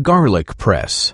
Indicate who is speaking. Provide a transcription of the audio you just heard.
Speaker 1: Garlic press.